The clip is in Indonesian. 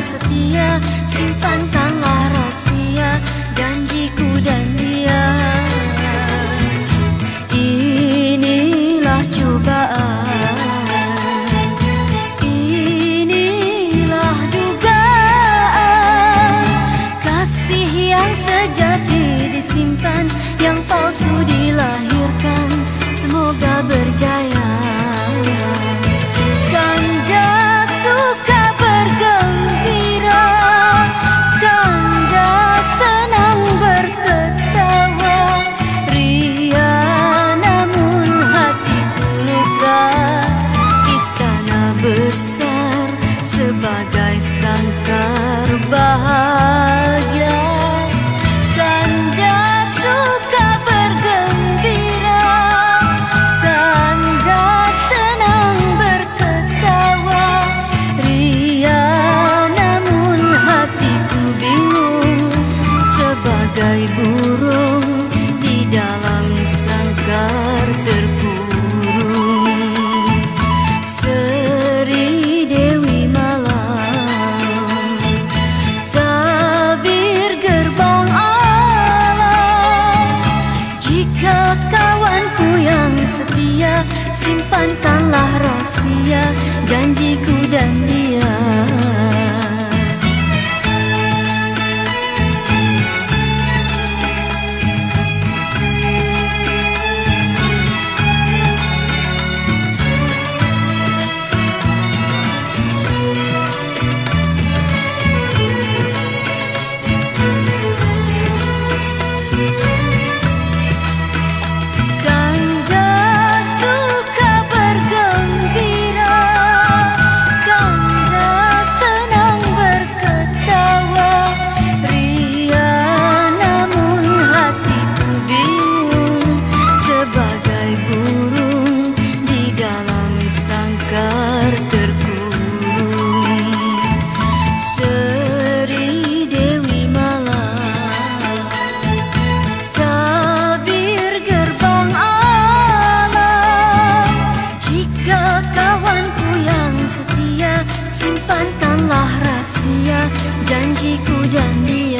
setia Simpankanlah rahasia Janjiku dan dia. Inilah cobaan. Inilah dugaan. Kasih yang sejati disimpan Yang palsu dilahirkan. Semoga berjaya setia Simpankanlah rahasia Janjiku dan dia simpankanlah rahasia janjiku dan dia